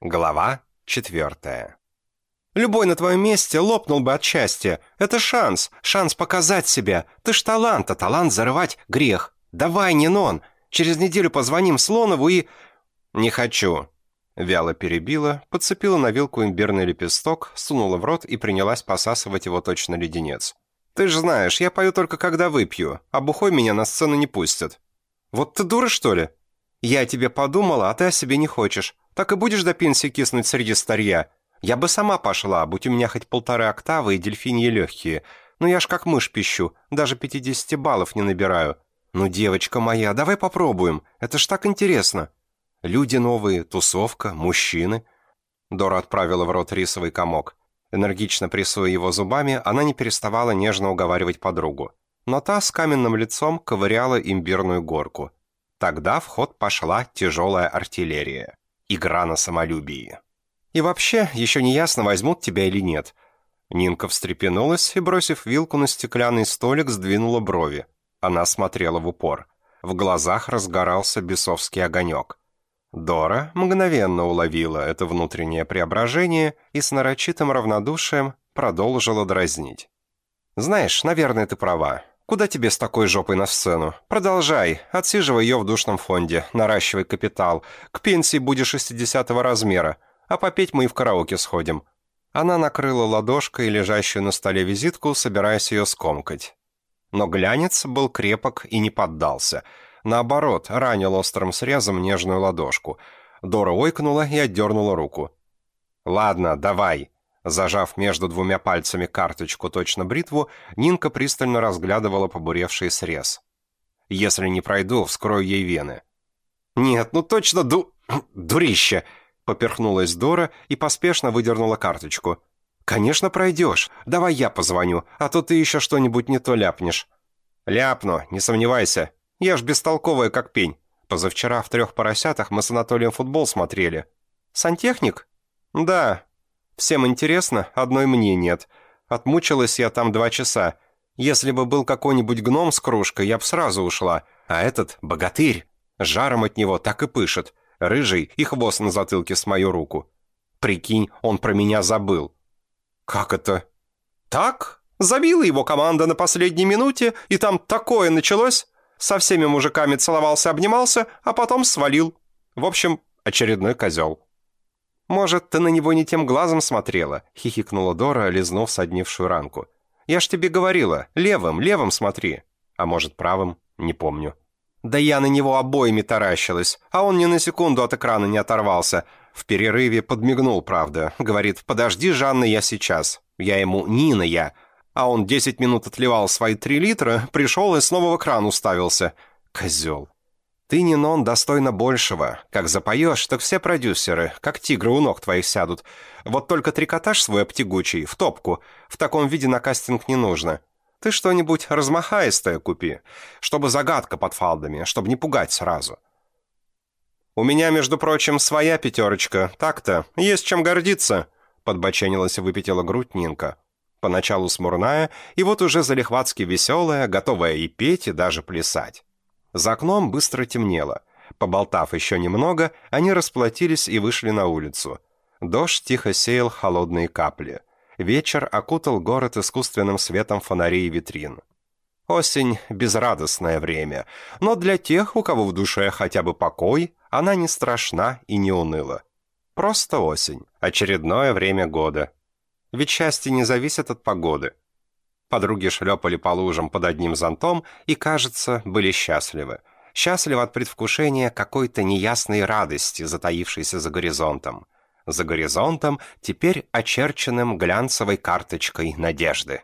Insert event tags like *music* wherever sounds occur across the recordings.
Глава четвертая. «Любой на твоем месте лопнул бы от счастья. Это шанс, шанс показать себя. Ты ж талант, а талант зарывать — грех. Давай, Нинон, через неделю позвоним Слонову и...» «Не хочу». Вяло перебила, подцепила на вилку имбирный лепесток, сунула в рот и принялась посасывать его точно леденец. «Ты же знаешь, я пою только когда выпью, а бухой меня на сцену не пустят». «Вот ты дура, что ли?» «Я тебе подумала, а ты о себе не хочешь. Так и будешь до пенсии киснуть среди старья. Я бы сама пошла, будь у меня хоть полторы октавы и дельфиньи легкие. Но я ж как мышь пищу, даже 50 баллов не набираю. Ну, девочка моя, давай попробуем, это ж так интересно. Люди новые, тусовка, мужчины». Дора отправила в рот рисовый комок. Энергично прессуя его зубами, она не переставала нежно уговаривать подругу. Но та с каменным лицом ковыряла имбирную горку. Тогда в ход пошла тяжелая артиллерия. Игра на самолюбии. И вообще, еще не ясно, возьмут тебя или нет. Нинка встрепенулась и, бросив вилку на стеклянный столик, сдвинула брови. Она смотрела в упор. В глазах разгорался бесовский огонек. Дора мгновенно уловила это внутреннее преображение и с нарочитым равнодушием продолжила дразнить. «Знаешь, наверное, ты права. Куда тебе с такой жопой на сцену? Продолжай, отсиживай ее в душном фонде, наращивай капитал. К пенсии будешь 60-го размера, а попеть мы и в караоке сходим». Она накрыла ладошкой лежащую на столе визитку, собираясь ее скомкать. Но глянец был крепок и не поддался. Наоборот, ранил острым срезом нежную ладошку. Дора ойкнула и отдернула руку. «Ладно, давай», Зажав между двумя пальцами карточку точно бритву, Нинка пристально разглядывала побуревший срез. «Если не пройду, вскрою ей вены». «Нет, ну точно ду... *clears throat* дурище!» Поперхнулась Дора и поспешно выдернула карточку. «Конечно пройдешь. Давай я позвоню, а то ты еще что-нибудь не то ляпнешь». «Ляпну, не сомневайся. Я ж бестолковая, как пень. Позавчера в трех поросятах мы с Анатолием футбол смотрели». «Сантехник?» «Да, Всем интересно, одной мне нет. Отмучилась я там два часа. Если бы был какой-нибудь гном с кружкой, я б сразу ушла. А этот — богатырь. Жаром от него так и пышет. Рыжий и хвост на затылке с мою руку. Прикинь, он про меня забыл. Как это? Так? Забила его команда на последней минуте, и там такое началось. Со всеми мужиками целовался, обнимался, а потом свалил. В общем, очередной козел. «Может, ты на него не тем глазом смотрела?» — хихикнула Дора, лизнув соднившую ранку. «Я ж тебе говорила, левым, левым смотри. А может, правым? Не помню». «Да я на него обоими таращилась, а он ни на секунду от экрана не оторвался. В перерыве подмигнул, правда. Говорит, подожди, Жанна, я сейчас. Я ему, Нина, я. А он десять минут отливал свои три литра, пришел и снова в экран уставился. Козел. Ты, Нинон, достойна большего. Как запоешь, так все продюсеры, как тигры у ног твоих сядут. Вот только трикотаж свой обтягучий, в топку. В таком виде на кастинг не нужно. Ты что-нибудь размахаистое купи, чтобы загадка под фалдами, чтобы не пугать сразу. У меня, между прочим, своя пятерочка. Так-то, есть чем гордиться, подбоченилась и выпятила грудь Нинка. Поначалу смурная, и вот уже залихватски веселая, готовая и петь, и даже плясать. За окном быстро темнело. Поболтав еще немного, они расплатились и вышли на улицу. Дождь тихо сеял холодные капли. Вечер окутал город искусственным светом фонарей и витрин. Осень — безрадостное время, но для тех, у кого в душе хотя бы покой, она не страшна и не уныла. Просто осень, очередное время года. Ведь счастье не зависит от погоды. Подруги шлепали по лужам под одним зонтом и, кажется, были счастливы. Счастливы от предвкушения какой-то неясной радости, затаившейся за горизонтом. За горизонтом, теперь очерченным глянцевой карточкой надежды.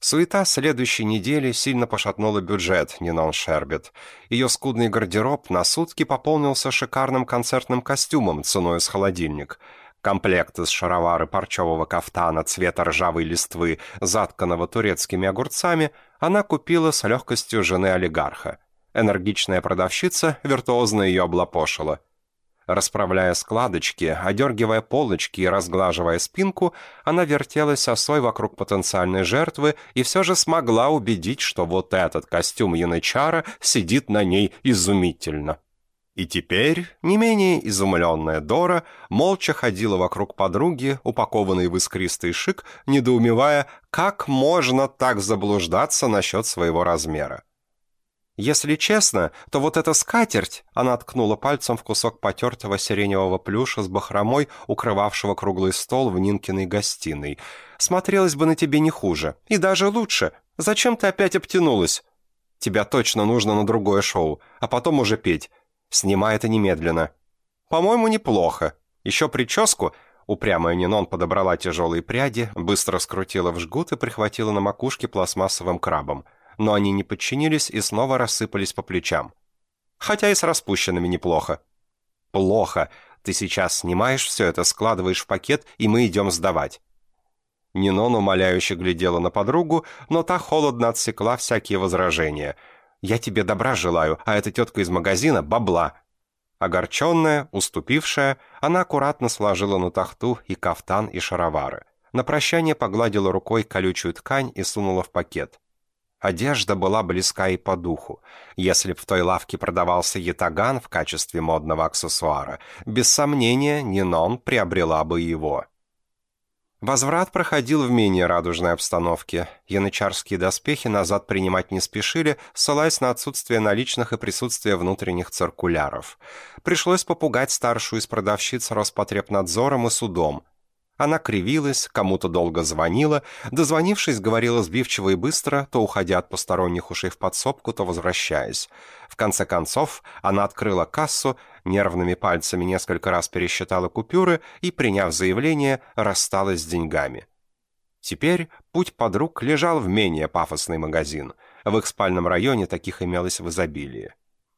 Суета следующей недели сильно пошатнула бюджет Нинон Шербет. Ее скудный гардероб на сутки пополнился шикарным концертным костюмом ценой с холодильник – Комплект из шаровары парчевого кафтана цвета ржавой листвы, затканного турецкими огурцами, она купила с легкостью жены олигарха. Энергичная продавщица виртуозно ее облапошила. Расправляя складочки, одергивая полочки и разглаживая спинку, она вертелась осой вокруг потенциальной жертвы и все же смогла убедить, что вот этот костюм янычара сидит на ней изумительно. И теперь не менее изумленная Дора молча ходила вокруг подруги, упакованной в искристый шик, недоумевая, как можно так заблуждаться насчет своего размера. Если честно, то вот эта скатерть, она ткнула пальцем в кусок потертого сиреневого плюша с бахромой, укрывавшего круглый стол в Нинкиной гостиной, смотрелась бы на тебе не хуже. И даже лучше. Зачем ты опять обтянулась? Тебя точно нужно на другое шоу, а потом уже петь. Снимай это немедленно. По-моему, неплохо. Еще прическу... Упрямая Нинон подобрала тяжелые пряди, быстро скрутила в жгут и прихватила на макушке пластмассовым крабом. Но они не подчинились и снова рассыпались по плечам. Хотя и с распущенными неплохо. Плохо. Ты сейчас снимаешь все это, складываешь в пакет, и мы идем сдавать. Нинон умоляюще глядела на подругу, но та холодно отсекла всякие возражения – я тебе добра желаю, а эта тетка из магазина – бабла». Огорченная, уступившая, она аккуратно сложила на тахту и кафтан, и шаровары. На прощание погладила рукой колючую ткань и сунула в пакет. Одежда была близка и по духу. Если б в той лавке продавался ятаган в качестве модного аксессуара, без сомнения, Нинон приобрела бы его. Возврат проходил в менее радужной обстановке. Янычарские доспехи назад принимать не спешили, ссылаясь на отсутствие наличных и присутствие внутренних циркуляров. Пришлось попугать старшую из продавщиц Роспотребнадзором и судом. Она кривилась, кому-то долго звонила, дозвонившись, говорила сбивчиво и быстро, то уходя от посторонних ушей в подсобку, то возвращаясь. В конце концов, она открыла кассу, нервными пальцами несколько раз пересчитала купюры и, приняв заявление, рассталась с деньгами. Теперь путь подруг лежал в менее пафосный магазин. В их спальном районе таких имелось в изобилии.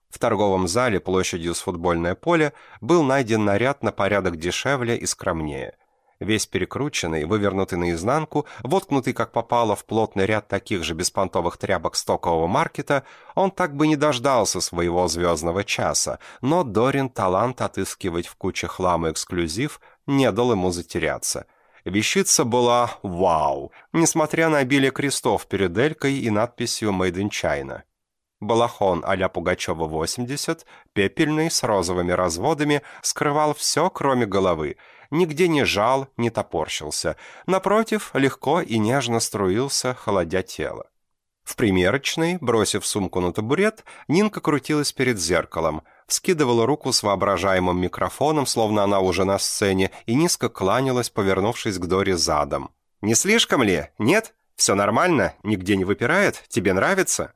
В торговом зале площадью с футбольное поле был найден наряд на порядок дешевле и скромнее – Весь перекрученный, вывернутый наизнанку, воткнутый как попало в плотный ряд таких же беспонтовых тряпок стокового маркета, он так бы не дождался своего звездного часа, но Дорин талант отыскивать в куче хлама эксклюзив не дал ему затеряться. Вещица была «Вау!», несмотря на обилие крестов перед Элькой и надписью «Made in China». Балахон а-ля Пугачева 80, пепельный, с розовыми разводами, скрывал все, кроме головы – нигде не жал, не топорщился. Напротив, легко и нежно струился, холодя тело. В примерочной, бросив сумку на табурет, Нинка крутилась перед зеркалом, вскидывала руку с воображаемым микрофоном, словно она уже на сцене, и низко кланялась, повернувшись к Доре задом. «Не слишком ли? Нет? Все нормально? Нигде не выпирает? Тебе нравится?»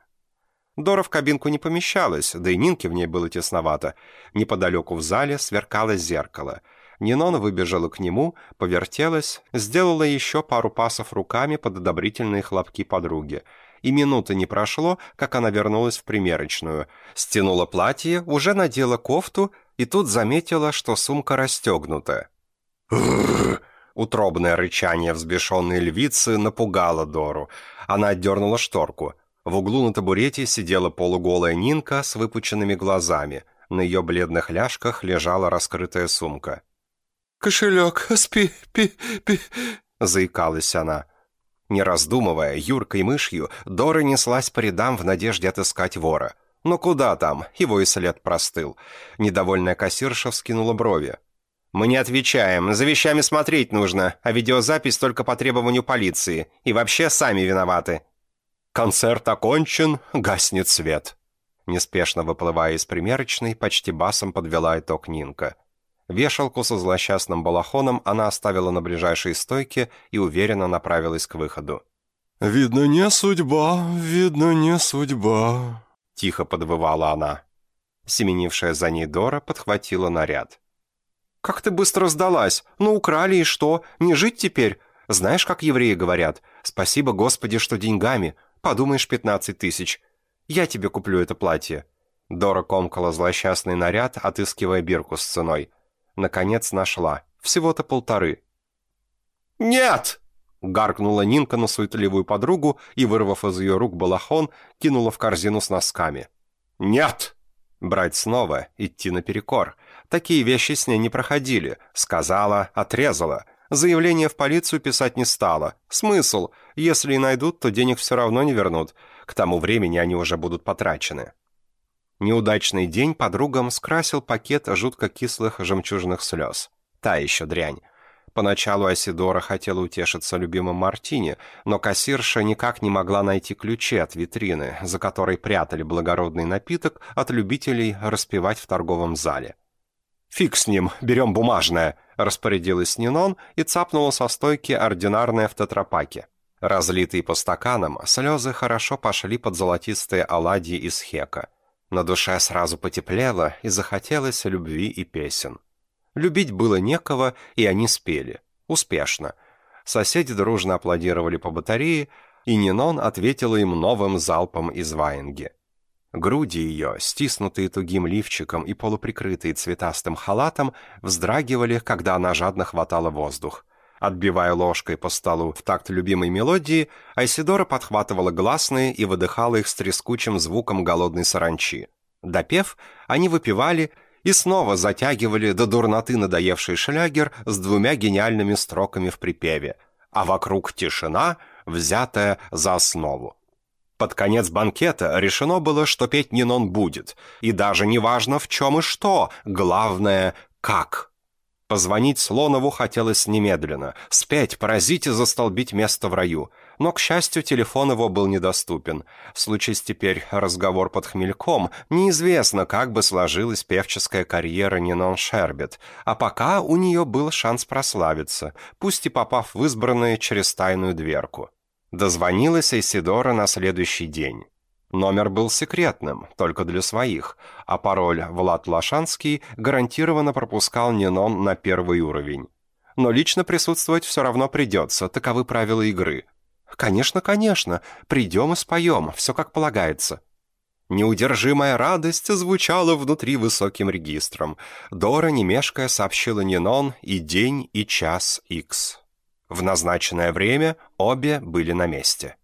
Дора в кабинку не помещалась, да и Нинке в ней было тесновато. Неподалеку в зале сверкало зеркало — Нинон выбежала к нему, повертелась, сделала еще пару пасов руками под одобрительные хлопки подруги. И минуты не прошло, как она вернулась в примерочную. Стянула платье, уже надела кофту, и тут заметила, что сумка расстегнута. *sniffs* Утробное рычание взбешенной львицы напугало Дору. Она отдернула шторку. В углу на табурете сидела полуголая Нинка с выпученными глазами. На ее бледных ляжках лежала раскрытая сумка. «Кошелек, спи, пи, пи...» — заикалась она. Не раздумывая, юркой мышью, Дора неслась по рядам в надежде отыскать вора. Но куда там? Его и след простыл. Недовольная кассирша вскинула брови. «Мы не отвечаем. За вещами смотреть нужно, а видеозапись только по требованию полиции. И вообще сами виноваты». «Концерт окончен, гаснет свет». Неспешно выплывая из примерочной, почти басом подвела итог Нинка. Вешалку со злосчастным балахоном она оставила на ближайшей стойке и уверенно направилась к выходу. «Видно, не судьба, видно, не судьба», — тихо подвывала она. Семенившая за ней Дора подхватила наряд. «Как ты быстро сдалась? Ну, украли и что? Не жить теперь? Знаешь, как евреи говорят? Спасибо, Господи, что деньгами. Подумаешь, пятнадцать тысяч. Я тебе куплю это платье». Дора комкала злосчастный наряд, отыскивая бирку с ценой. Наконец нашла. Всего-то полторы. «Нет!» Гаркнула Нинка на суетливую подругу и, вырвав из ее рук балахон, кинула в корзину с носками. «Нет!» Брать снова, идти наперекор. Такие вещи с ней не проходили. Сказала, отрезала. Заявление в полицию писать не стала. Смысл? Если и найдут, то денег все равно не вернут. К тому времени они уже будут потрачены. Неудачный день подругам скрасил пакет жутко кислых жемчужных слез. Та еще дрянь. Поначалу Асидора хотела утешиться любимым мартини, но кассирша никак не могла найти ключи от витрины, за которой прятали благородный напиток от любителей распивать в торговом зале. «Фиг с ним, берем бумажное», — распорядилась Нинон и цапнула со стойки ординарное в тетрапаке. Разлитые по стаканам, слезы хорошо пошли под золотистые оладьи из хека. На душе сразу потеплело и захотелось любви и песен. Любить было некого, и они спели. Успешно. Соседи дружно аплодировали по батарее, и Нинон ответила им новым залпом из ваенги. Груди ее, стиснутые тугим лифчиком и полуприкрытые цветастым халатом, вздрагивали, когда она жадно хватала воздух. Отбивая ложкой по столу в такт любимой мелодии, Айсидора подхватывала гласные и выдыхала их с трескучим звуком голодной саранчи. Допев, они выпивали и снова затягивали до дурноты надоевший шлягер с двумя гениальными строками в припеве, а вокруг тишина, взятая за основу. Под конец банкета решено было, что петь Нинон будет, и даже не важно в чем и что, главное — как. Позвонить Слонову хотелось немедленно, спеть, поразить и застолбить место в раю. Но, к счастью, телефон его был недоступен. Случись теперь разговор под хмельком, неизвестно, как бы сложилась певческая карьера Нинон Шербет, а пока у нее был шанс прославиться, пусть и попав в избранное через тайную дверку. Дозвонилась Исидора на следующий день. Номер был секретным, только для своих, а пароль «Влад Лошанский» гарантированно пропускал Нинон на первый уровень. Но лично присутствовать все равно придется, таковы правила игры. «Конечно, конечно, придем и споем, все как полагается». Неудержимая радость звучала внутри высоким регистром. Дора, не мешкая, сообщила Нинон и день, и час икс. В назначенное время обе были на месте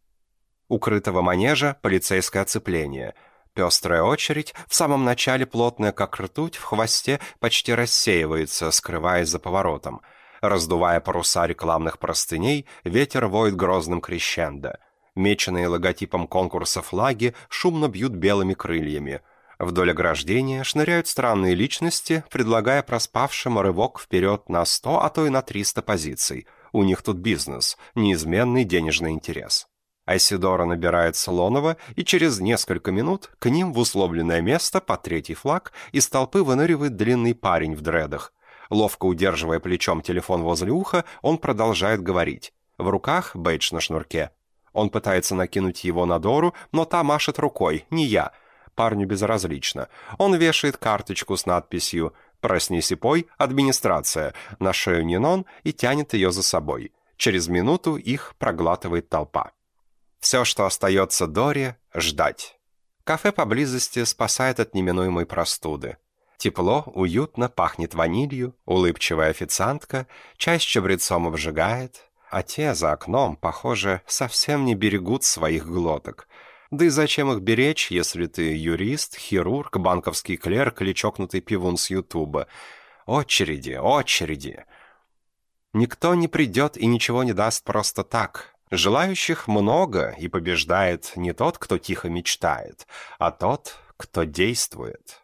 укрытого манежа полицейское оцепление. Пестрая очередь, в самом начале плотная, как ртуть, в хвосте почти рассеивается, скрываясь за поворотом. Раздувая паруса рекламных простыней, ветер воет грозным крещендо. Меченые логотипом конкурса флаги шумно бьют белыми крыльями. Вдоль ограждения шныряют странные личности, предлагая проспавшим рывок вперед на 100, а то и на 300 позиций. У них тут бизнес, неизменный денежный интерес. Айсидора набирает Солонова, и через несколько минут к ним в условленное место по третий флаг из толпы выныривает длинный парень в дредах. Ловко удерживая плечом телефон возле уха, он продолжает говорить. В руках бейдж на шнурке. Он пытается накинуть его на Дору, но та машет рукой, не я. Парню безразлично. Он вешает карточку с надписью «Проснись и пой, администрация» на шею Нинон и тянет ее за собой. Через минуту их проглатывает толпа. Все, что остается Доре, ждать. Кафе поблизости спасает от неминуемой простуды. Тепло, уютно, пахнет ванилью, улыбчивая официантка, чай с чабрецом обжигает, а те за окном, похоже, совсем не берегут своих глоток. Да и зачем их беречь, если ты юрист, хирург, банковский клерк или чокнутый пивун с Ютуба? Очереди, очереди. Никто не придет и ничего не даст просто так, Желающих много, и побеждает не тот, кто тихо мечтает, а тот, кто действует.